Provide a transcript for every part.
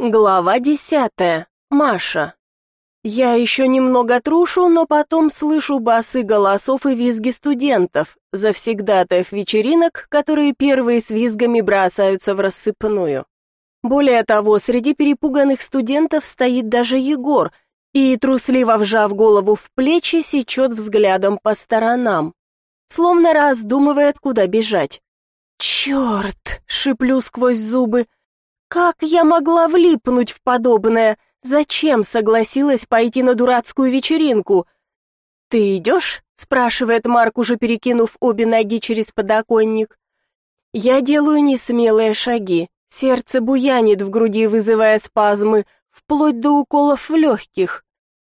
Глава десятая. Маша. Я еще немного трушу, но потом слышу басы голосов и визги студентов, завсегдатаев вечеринок, которые первые с визгами бросаются в рассыпную. Более того, среди перепуганных студентов стоит даже Егор и, трусливо вжав голову в плечи, сечет взглядом по сторонам, словно раздумывает, куда бежать. «Черт!» — шиплю сквозь зубы — как я могла влипнуть в подобное? Зачем согласилась пойти на дурацкую вечеринку? Ты идешь? спрашивает Марк, уже перекинув обе ноги через подоконник. Я делаю несмелые шаги. Сердце буянит в груди, вызывая спазмы, вплоть до уколов в легких.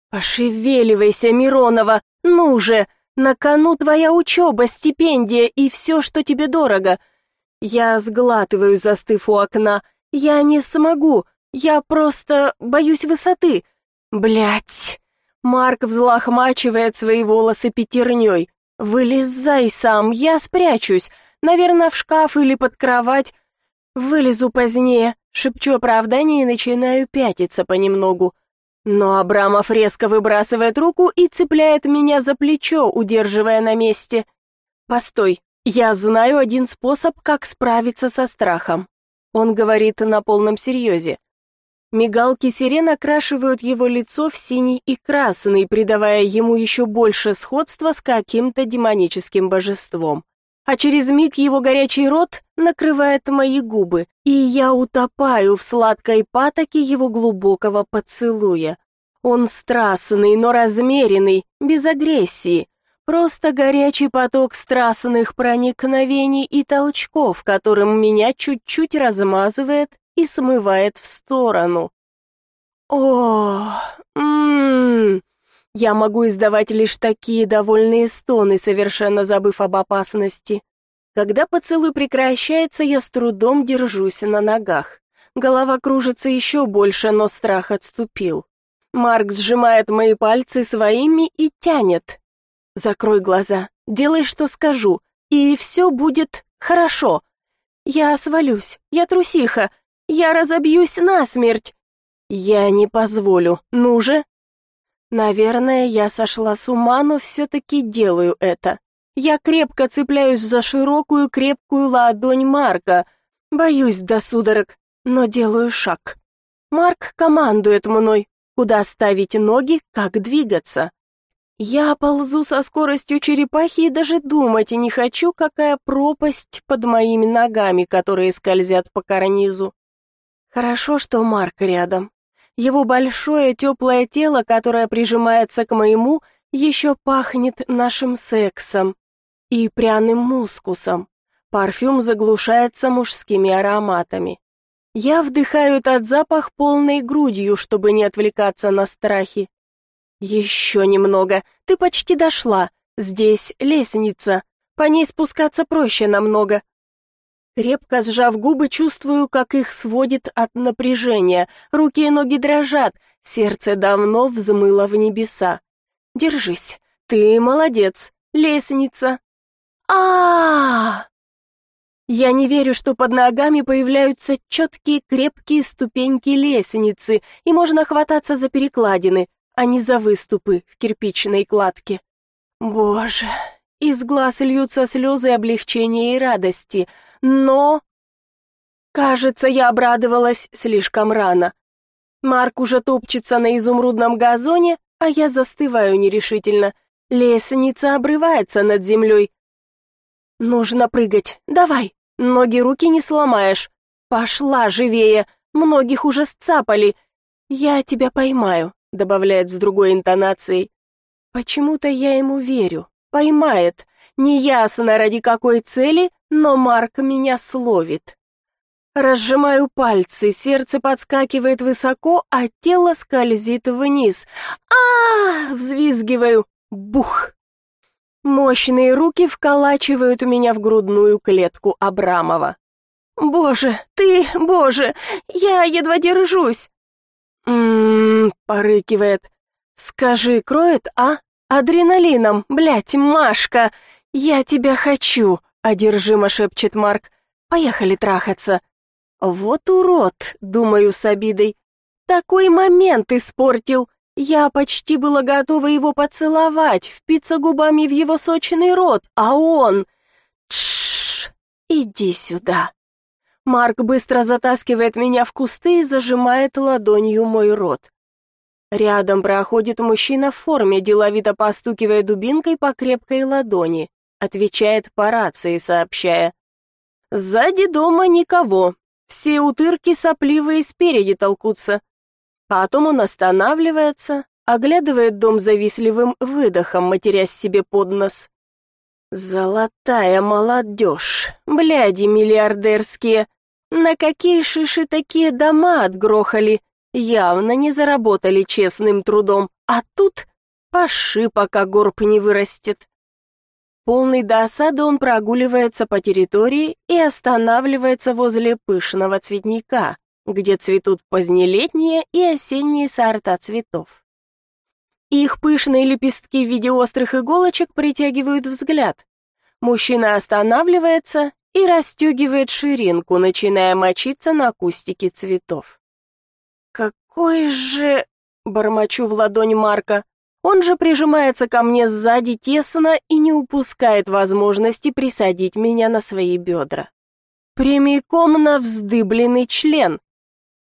Пошевеливайся, Миронова, ну же, на кону твоя учеба, стипендия и все, что тебе дорого. Я сглатываю, застыв у окна, я не смогу. Я просто боюсь высоты. Блять. Марк взлохмачивает свои волосы пятерней. Вылезай сам, я спрячусь. Наверное, в шкаф или под кровать. Вылезу позднее. Шепчу оправдание и начинаю пятиться понемногу. Но Абрамов резко выбрасывает руку и цепляет меня за плечо, удерживая на месте. Постой, я знаю один способ, как справиться со страхом. Он говорит на полном серьезе. Мигалки сирен окрашивают его лицо в синий и красный, придавая ему еще больше сходства с каким-то демоническим божеством. А через миг его горячий рот накрывает мои губы, и я утопаю в сладкой патоке его глубокого поцелуя. Он страстный, но размеренный, без агрессии, Просто горячий поток страстных проникновений и толчков, которым меня чуть-чуть размазывает и смывает в сторону. О, мм. Я могу издавать лишь такие довольные стоны, совершенно забыв об опасности. Когда поцелуй прекращается, я с трудом держусь на ногах. Голова кружится еще больше, но страх отступил. Марк сжимает мои пальцы своими и тянет, Закрой глаза, делай, что скажу, и все будет хорошо. Я свалюсь, я трусиха, я разобьюсь насмерть. Я не позволю, ну же. Наверное, я сошла с ума, но все-таки делаю это. Я крепко цепляюсь за широкую, крепкую ладонь Марка. Боюсь до судорог, но делаю шаг. Марк командует мной, куда ставить ноги, как двигаться. Я ползу со скоростью черепахи и даже думать не хочу, какая пропасть под моими ногами, которые скользят по карнизу. Хорошо, что Марк рядом. Его большое теплое тело, которое прижимается к моему, еще пахнет нашим сексом и пряным мускусом. Парфюм заглушается мужскими ароматами. Я вдыхаю этот запах полной грудью, чтобы не отвлекаться на страхи. «Еще немного. Ты почти дошла. Здесь лестница. По ней спускаться проще намного». Крепко сжав губы, чувствую, как их сводит от напряжения. Руки и ноги дрожат. Сердце давно взмыло в небеса. «Держись. Ты молодец. Лестница». А, -а, а Я не верю, что под ногами появляются четкие крепкие ступеньки лестницы, и можно хвататься за перекладины а не за выступы в кирпичной кладке. Боже, из глаз льются слезы облегчения и радости, но... Кажется, я обрадовалась слишком рано. Марк уже топчется на изумрудном газоне, а я застываю нерешительно. Лестница обрывается над землей. Нужно прыгать, давай, ноги руки не сломаешь. Пошла живее, многих уже сцапали. Я тебя поймаю добавляет с другой интонацией. Почему-то я ему верю. Поймает. Неясно ради какой цели, но Марк меня словит. Разжимаю пальцы, сердце подскакивает высоко, а тело скользит вниз. а, -а, -а взвизгиваю. Бух! Мощные руки вколачивают меня в грудную клетку Абрамова. «Боже, ты, боже, я едва держусь!» «Ммм...» — порыкивает. «Скажи, кроет, а? Адреналином, блядь, Машка! Я тебя хочу!» — одержимо шепчет Марк. «Поехали трахаться!» Вот урод, думаю с обидой. Такой момент испортил. Я почти была готова его поцеловать, впиться губами в его сочный рот, а он... Тш, иди сюда. Марк быстро затаскивает меня в кусты и зажимает ладонью мой рот. Рядом проходит мужчина в форме, деловито постукивая дубинкой по крепкой ладони. Отвечает по рации, сообщая. «Сзади дома никого. Все утырки сопливые спереди толкутся». Потом он останавливается, оглядывает дом завистливым выдохом, матерясь себе под нос. «Золотая молодежь, бляди миллиардерские, на какие шиши такие дома отгрохали?» явно не заработали честным трудом, а тут паши, пока горб не вырастет. Полный досады он прогуливается по территории и останавливается возле пышного цветника, где цветут позднелетние и осенние сорта цветов. Их пышные лепестки в виде острых иголочек притягивают взгляд. Мужчина останавливается и расстегивает ширинку, начиная мочиться на кустике цветов. «Какой же...» — бормочу в ладонь Марка. Он же прижимается ко мне сзади тесно и не упускает возможности присадить меня на свои бедра. Прямиком на вздыбленный член.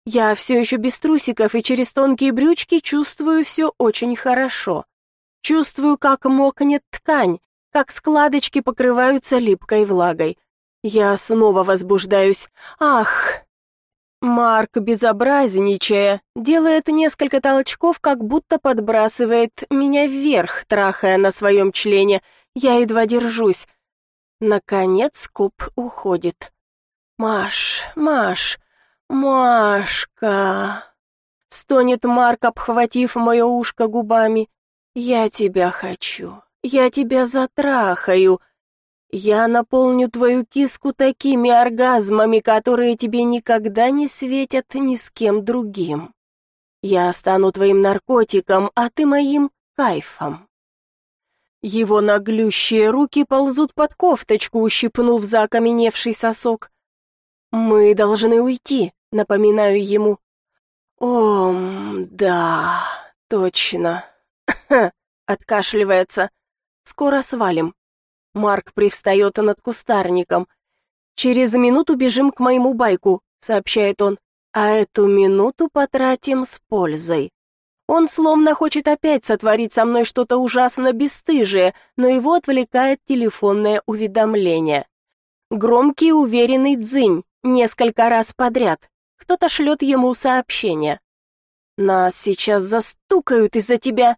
Я все еще без трусиков и через тонкие брючки чувствую все очень хорошо. Чувствую, как мокнет ткань, как складочки покрываются липкой влагой. Я снова возбуждаюсь. Ах, Марк, безобразничая, делает несколько толчков, как будто подбрасывает меня вверх, трахая на своем члене. Я едва держусь. Наконец куб уходит. «Маш, Маш, Машка!» Стонет Марк, обхватив мое ушко губами. «Я тебя хочу, я тебя затрахаю!» Я наполню твою киску такими оргазмами, которые тебе никогда не светят ни с кем другим. Я стану твоим наркотиком, а ты моим кайфом. Его наглющие руки ползут под кофточку, ущипнув за окаменевший сосок. Мы должны уйти, напоминаю ему. О, да, точно. Откашливается. Скоро свалим. Марк привстает над кустарником. «Через минуту бежим к моему байку», — сообщает он. «А эту минуту потратим с пользой». Он словно хочет опять сотворить со мной что-то ужасно бесстыжее, но его отвлекает телефонное уведомление. Громкий уверенный дзынь, несколько раз подряд. Кто-то шлет ему сообщение. «Нас сейчас застукают из-за тебя»,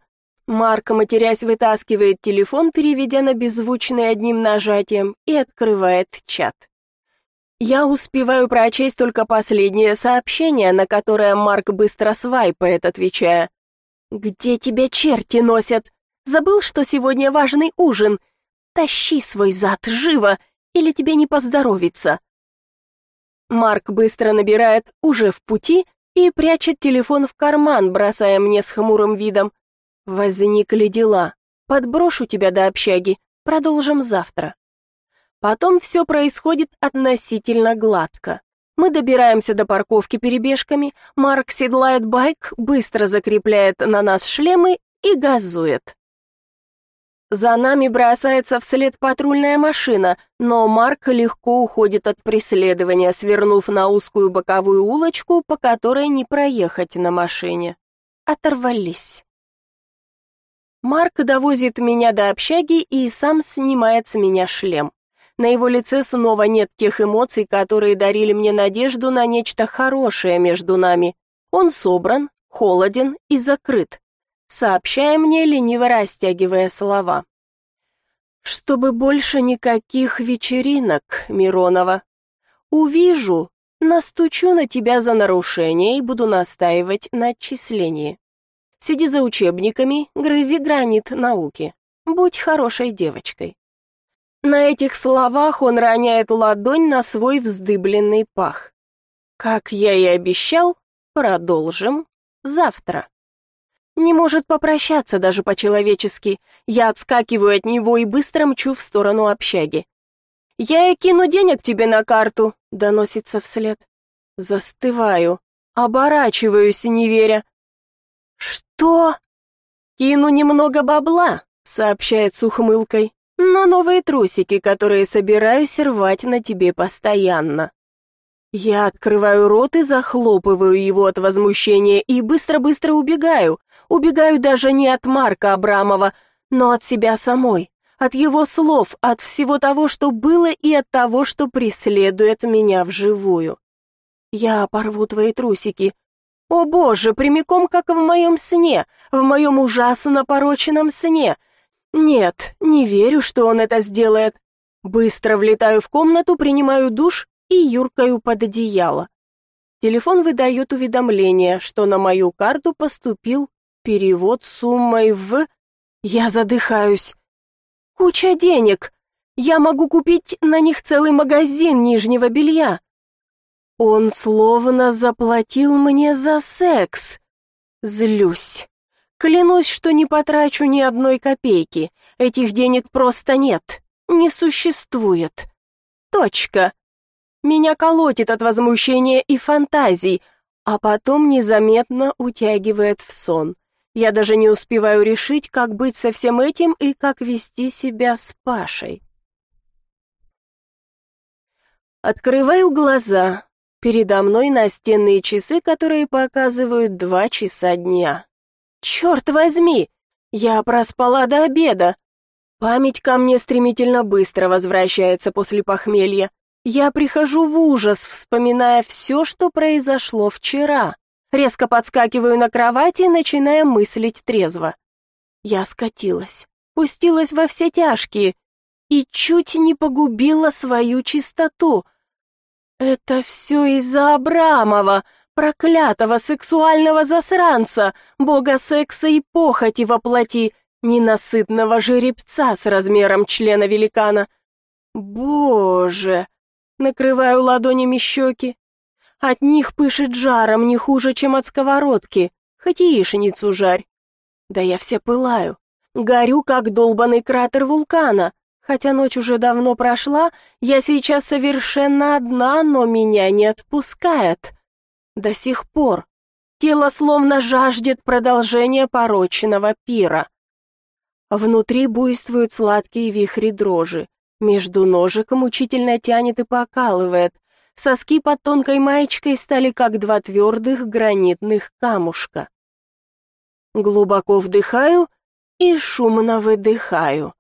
Марк, матерясь, вытаскивает телефон, переведя на беззвучный одним нажатием, и открывает чат. Я успеваю прочесть только последнее сообщение, на которое Марк быстро свайпает, отвечая. «Где тебя черти носят? Забыл, что сегодня важный ужин? Тащи свой зад живо, или тебе не поздоровится». Марк быстро набирает «уже в пути» и прячет телефон в карман, бросая мне с хмурым видом. Возникли дела. Подброшу тебя до общаги. Продолжим завтра. Потом все происходит относительно гладко. Мы добираемся до парковки перебежками, Марк седлает байк, быстро закрепляет на нас шлемы и газует. За нами бросается вслед патрульная машина, но Марк легко уходит от преследования, свернув на узкую боковую улочку, по которой не проехать на машине. Оторвались. Марк довозит меня до общаги и сам снимает с меня шлем. На его лице снова нет тех эмоций, которые дарили мне надежду на нечто хорошее между нами. Он собран, холоден и закрыт, сообщая мне, лениво растягивая слова. «Чтобы больше никаких вечеринок, Миронова. Увижу, настучу на тебя за нарушение и буду настаивать на отчислении. Сиди за учебниками, грызи гранит науки. Будь хорошей девочкой. На этих словах он роняет ладонь на свой вздыбленный пах. Как я и обещал, продолжим завтра. Не может попрощаться даже по-человечески. Я отскакиваю от него и быстро мчу в сторону общаги. «Я и кину денег тебе на карту», — доносится вслед. Застываю, оборачиваюсь, не веря. «Что?» «Кину немного бабла», — сообщает с ухмылкой, «но новые трусики, которые собираюсь рвать на тебе постоянно». Я открываю рот и захлопываю его от возмущения и быстро-быстро убегаю. Убегаю даже не от Марка Абрамова, но от себя самой, от его слов, от всего того, что было и от того, что преследует меня вживую. Я порву твои трусики. О боже, прямиком как в моем сне, в моем ужасно пороченном сне. Нет, не верю, что он это сделает. Быстро влетаю в комнату, принимаю душ и юркаю под одеяло. Телефон выдает уведомление, что на мою карту поступил перевод суммой в... Я задыхаюсь. Куча денег. Я могу купить на них целый магазин нижнего белья. Он словно заплатил мне за секс. Злюсь. Клянусь, что не потрачу ни одной копейки. Этих денег просто нет. Не существует. Точка. Меня колотит от возмущения и фантазий, а потом незаметно утягивает в сон. Я даже не успеваю решить, как быть со всем этим и как вести себя с Пашей. Открываю глаза. Передо мной настенные часы, которые показывают два часа дня. Черт возьми! Я проспала до обеда. Память ко мне стремительно быстро возвращается после похмелья. Я прихожу в ужас, вспоминая все, что произошло вчера. Резко подскакиваю на кровати, начиная мыслить трезво. Я скатилась, пустилась во все тяжкие и чуть не погубила свою чистоту. Это все из-за Абрамова, проклятого сексуального засранца, бога секса и похоти воплоти, ненасытного жеребца с размером члена великана. Боже! Накрываю ладонями щеки, от них пышет жаром не хуже, чем от сковородки, хоть яичницу жарь. Да я вся пылаю, горю, как долбанный кратер вулкана. Хотя ночь уже давно прошла, я сейчас совершенно одна, но меня не отпускает. До сих пор. Тело словно жаждет продолжения порочного пира. Внутри буйствуют сладкие вихри дрожи. Между ножиком мучительно тянет и покалывает. Соски под тонкой маечкой стали как два твердых гранитных камушка. Глубоко вдыхаю и шумно выдыхаю.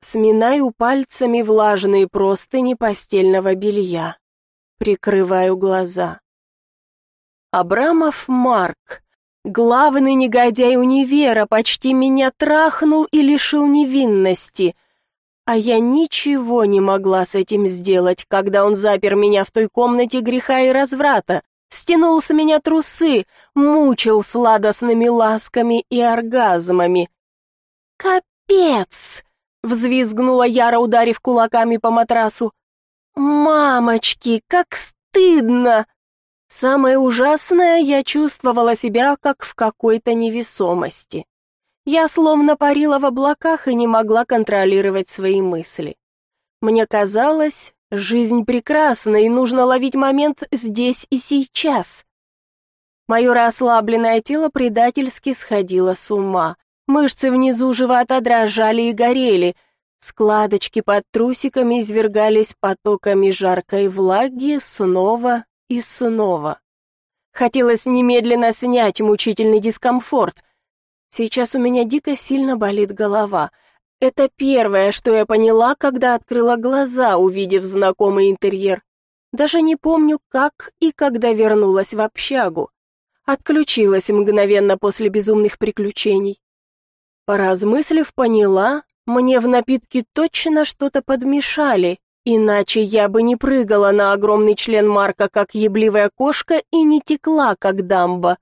Сминаю пальцами влажные простыни постельного белья. Прикрываю глаза. Абрамов Марк, главный негодяй универа, почти меня трахнул и лишил невинности — а я ничего не могла с этим сделать, когда он запер меня в той комнате греха и разврата, стянул с меня трусы, мучил сладостными ласками и оргазмами. «Капец!» — взвизгнула Яра, ударив кулаками по матрасу. «Мамочки, как стыдно!» Самое ужасное, я чувствовала себя как в какой-то невесомости. Я словно парила в облаках и не могла контролировать свои мысли. Мне казалось, жизнь прекрасна и нужно ловить момент здесь и сейчас. Мое расслабленное тело предательски сходило с ума. Мышцы внизу живота дрожали и горели, складочки под трусиками извергались потоками жаркой влаги снова и снова. Хотелось немедленно снять мучительный дискомфорт, Сейчас у меня дико сильно болит голова. Это первое, что я поняла, когда открыла глаза, увидев знакомый интерьер. Даже не помню, как и когда вернулась в общагу. Отключилась мгновенно после безумных приключений. Поразмыслив, поняла, мне в напитке точно что-то подмешали, иначе я бы не прыгала на огромный член Марка, как ебливая кошка, и не текла, как дамба.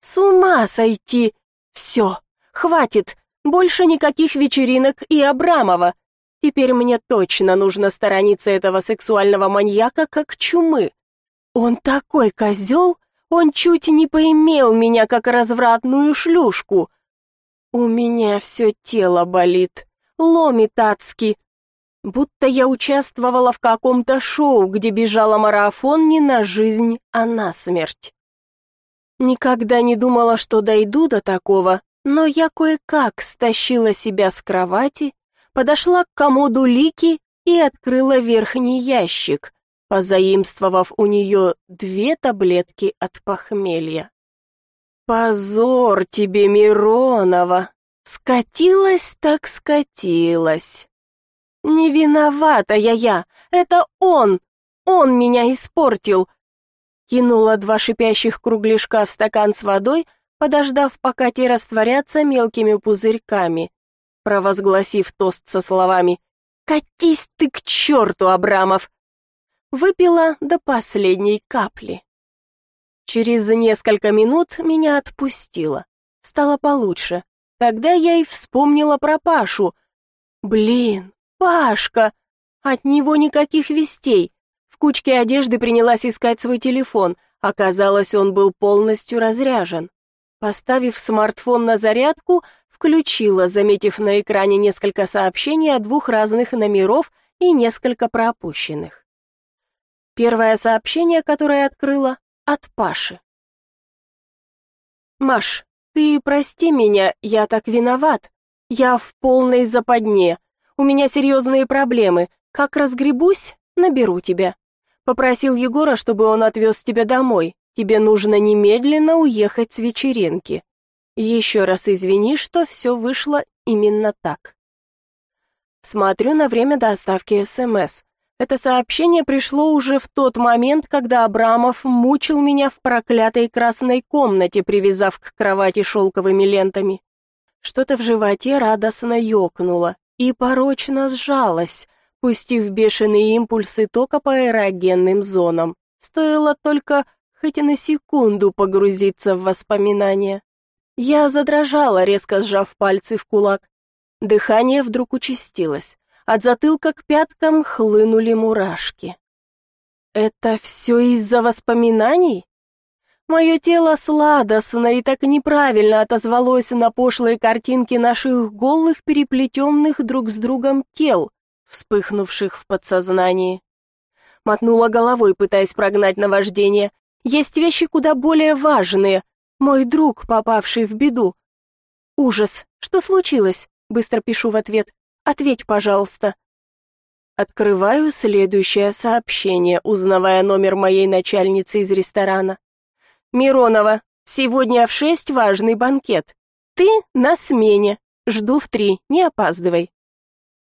С ума сойти! Все, хватит, больше никаких вечеринок и Абрамова. Теперь мне точно нужно сторониться этого сексуального маньяка, как чумы. Он такой козел, он чуть не поимел меня, как развратную шлюшку. У меня все тело болит, ломит адски. будто я участвовала в каком-то шоу, где бежала марафон не на жизнь, а на смерть. Никогда не думала, что дойду до такого, но я кое-как стащила себя с кровати, подошла к комоду Лики и открыла верхний ящик, позаимствовав у нее две таблетки от похмелья. «Позор тебе, Миронова! Скатилась так скатилась!» «Не виновата я я, это он! Он меня испортил!» Кинула два шипящих кругляшка в стакан с водой, подождав, пока те растворятся мелкими пузырьками, провозгласив тост со словами «Катись ты к черту, Абрамов!» Выпила до последней капли. Через несколько минут меня отпустило. Стало получше. Тогда я и вспомнила про Пашу. Блин, Пашка! От него никаких вестей. В кучке одежды принялась искать свой телефон. Оказалось, он был полностью разряжен. Поставив смартфон на зарядку, включила, заметив на экране несколько сообщений от двух разных номеров и несколько пропущенных. Первое сообщение, которое открыла, от Паши. «Маш, ты прости меня, я так виноват. Я в полной западне. У меня серьезные проблемы. Как разгребусь, наберу тебя. Попросил Егора, чтобы он отвез тебя домой. Тебе нужно немедленно уехать с вечеринки. Еще раз извини, что все вышло именно так. Смотрю на время доставки СМС. Это сообщение пришло уже в тот момент, когда Абрамов мучил меня в проклятой красной комнате, привязав к кровати шелковыми лентами. Что-то в животе радостно ёкнуло и порочно сжалось, пустив бешеные импульсы тока по аэрогенным зонам. Стоило только хоть и на секунду погрузиться в воспоминания. Я задрожала, резко сжав пальцы в кулак. Дыхание вдруг участилось. От затылка к пяткам хлынули мурашки. Это все из-за воспоминаний? Мое тело сладостно и так неправильно отозвалось на пошлые картинки наших голых, переплетенных друг с другом тел, вспыхнувших в подсознании. Мотнула головой, пытаясь прогнать наваждение. Есть вещи куда более важные. Мой друг, попавший в беду. Ужас. Что случилось? Быстро пишу в ответ. Ответь, пожалуйста. Открываю следующее сообщение, узнавая номер моей начальницы из ресторана. Миронова, сегодня в шесть важный банкет. Ты на смене. Жду в три, не опаздывай.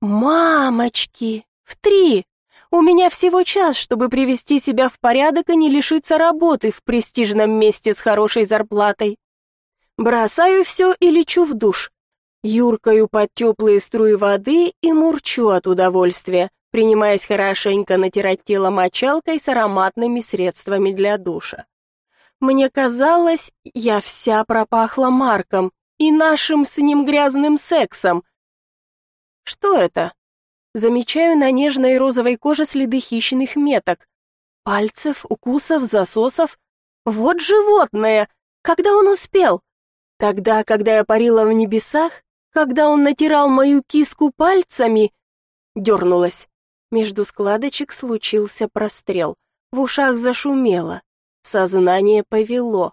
Мамочки, в три. У меня всего час, чтобы привести себя в порядок и не лишиться работы в престижном месте с хорошей зарплатой. Бросаю все и лечу в душ. Юркаю под теплые струи воды и мурчу от удовольствия, принимаясь хорошенько натирать тело мочалкой с ароматными средствами для душа. Мне казалось, я вся пропахла Марком и нашим с ним грязным сексом. Что это? Замечаю на нежной розовой коже следы хищных меток. Пальцев, укусов, засосов. Вот животное! Когда он успел? Тогда, когда я парила в небесах? Когда он натирал мою киску пальцами, дернулась. Между складочек случился прострел. В ушах зашумело. Сознание повело.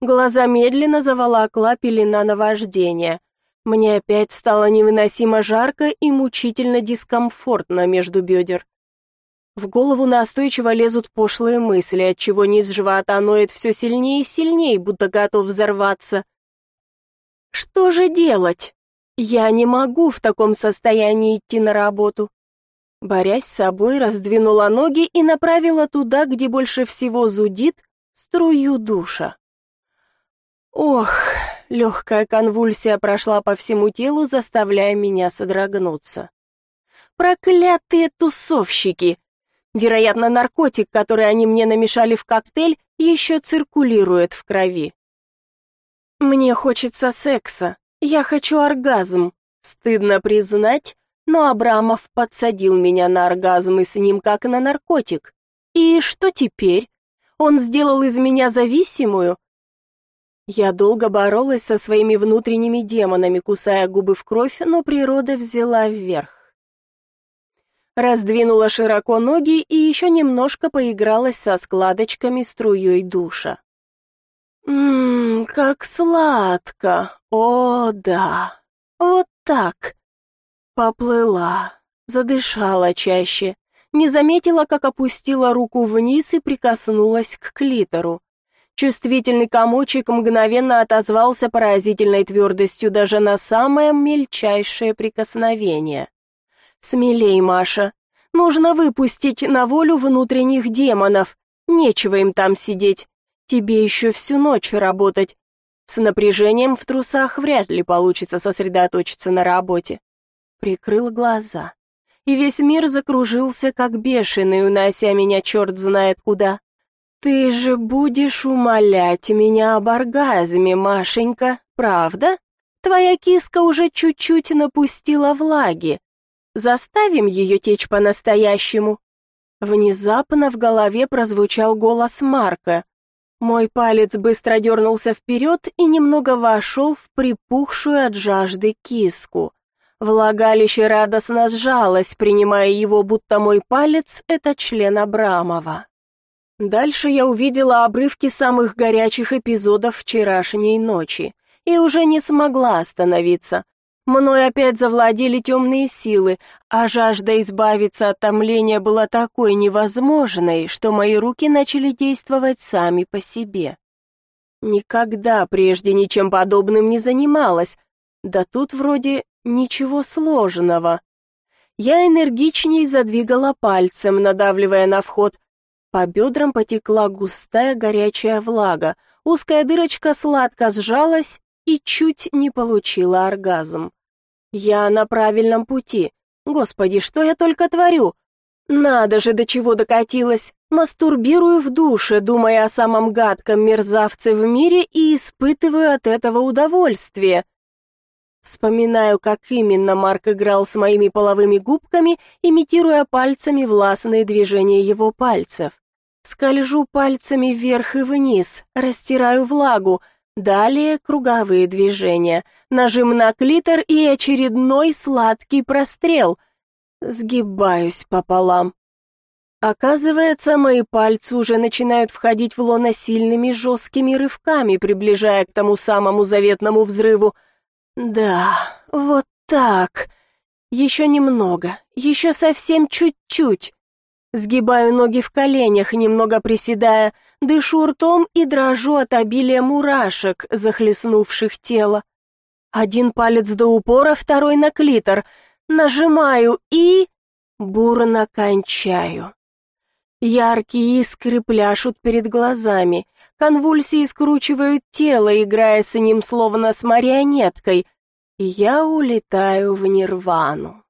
Глаза медленно заволокла пелена наваждения. Мне опять стало невыносимо жарко и мучительно дискомфортно между бедер. В голову настойчиво лезут пошлые мысли, отчего низ живота ноет все сильнее и сильнее, будто готов взорваться. Что же делать? Я не могу в таком состоянии идти на работу. Борясь с собой, раздвинула ноги и направила туда, где больше всего зудит, струю душа. Ох, легкая конвульсия прошла по всему телу, заставляя меня содрогнуться. Проклятые тусовщики! Вероятно, наркотик, который они мне намешали в коктейль, еще циркулирует в крови. Мне хочется секса, я хочу оргазм. Стыдно признать, но Абрамов подсадил меня на оргазм и с ним как на наркотик. И что теперь? Он сделал из меня зависимую? Я долго боролась со своими внутренними демонами, кусая губы в кровь, но природа взяла вверх. раздвинула широко ноги и еще немножко поигралась со складочками струей душа. Ммм, как сладко! О, да! Вот так! Поплыла, задышала чаще, не заметила, как опустила руку вниз и прикоснулась к клитору. Чувствительный комочек мгновенно отозвался поразительной твердостью даже на самое мельчайшее прикосновение. «Смелей, Маша. Нужно выпустить на волю внутренних демонов. Нечего им там сидеть. Тебе еще всю ночь работать. С напряжением в трусах вряд ли получится сосредоточиться на работе». Прикрыл глаза. И весь мир закружился, как бешеный, унося меня черт знает куда. «Ты же будешь умолять меня об оргазме, Машенька, правда? Твоя киска уже чуть-чуть напустила влаги. Заставим ее течь по-настоящему». Внезапно в голове прозвучал голос Марка. Мой палец быстро дернулся вперед и немного вошел в припухшую от жажды киску. Влагалище радостно сжалось, принимая его, будто мой палец — это член Абрамова. Дальше я увидела обрывки самых горячих эпизодов вчерашней ночи и уже не смогла остановиться. Мной опять завладели темные силы, а жажда избавиться от томления была такой невозможной, что мои руки начали действовать сами по себе. Никогда прежде ничем подобным не занималась, да тут вроде ничего сложного. Я энергичней задвигала пальцем, надавливая на вход, по бедрам потекла густая горячая влага, узкая дырочка сладко сжалась и чуть не получила оргазм. Я на правильном пути. Господи, что я только творю? Надо же, до чего докатилась. Мастурбирую в душе, думая о самом гадком мерзавце в мире и испытываю от этого удовольствие. Вспоминаю, как именно Марк играл с моими половыми губками, имитируя пальцами властные движения его пальцев. Скольжу пальцами вверх и вниз, растираю влагу, далее круговые движения, нажим на клитор и очередной сладкий прострел. Сгибаюсь пополам. Оказывается, мои пальцы уже начинают входить в лоно сильными жесткими рывками, приближая к тому самому заветному взрыву. Да, вот так. Еще немного, еще совсем чуть-чуть. Сгибаю ноги в коленях, немного приседая, дышу ртом и дрожу от обилия мурашек, захлестнувших тело. Один палец до упора, второй на клитор. Нажимаю и... бурно кончаю. Яркие искры пляшут перед глазами, конвульсии скручивают тело, играя с ним словно с марионеткой, я улетаю в нирвану.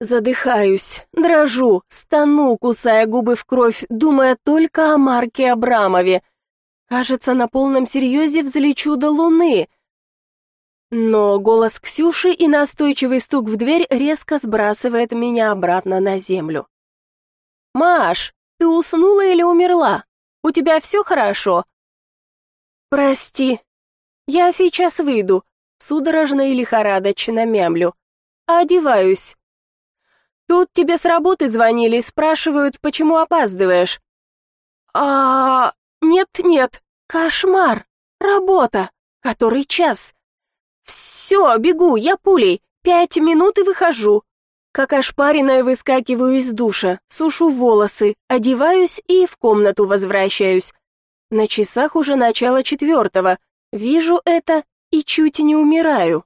Задыхаюсь, дрожу, стану, кусая губы в кровь, думая только о Марке Абрамове. Кажется, на полном серьезе взлечу до луны. Но голос Ксюши и настойчивый стук в дверь резко сбрасывает меня обратно на землю. «Маш, ты уснула или умерла? У тебя все хорошо?» «Прости. Я сейчас выйду», судорожно и лихорадочно мямлю. «Одеваюсь». Тут тебе с работы звонили, спрашивают, почему опаздываешь. А, нет-нет, кошмар. Работа. Который час? Все, бегу, я пулей. Пять минут и выхожу. Как ошпаренная выскакиваю из душа, сушу волосы, одеваюсь и в комнату возвращаюсь. На часах уже начало четвертого. Вижу это и чуть не умираю.